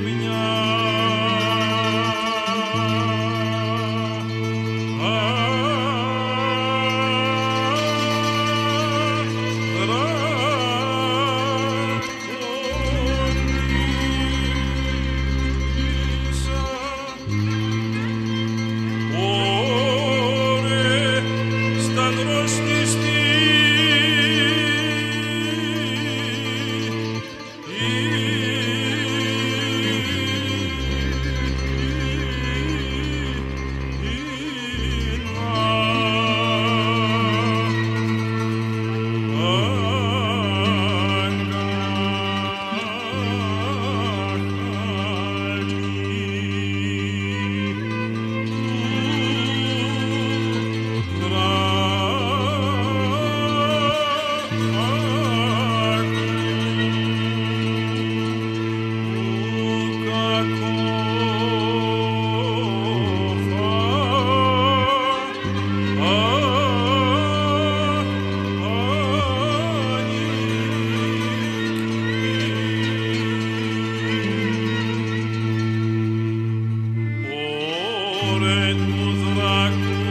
minha et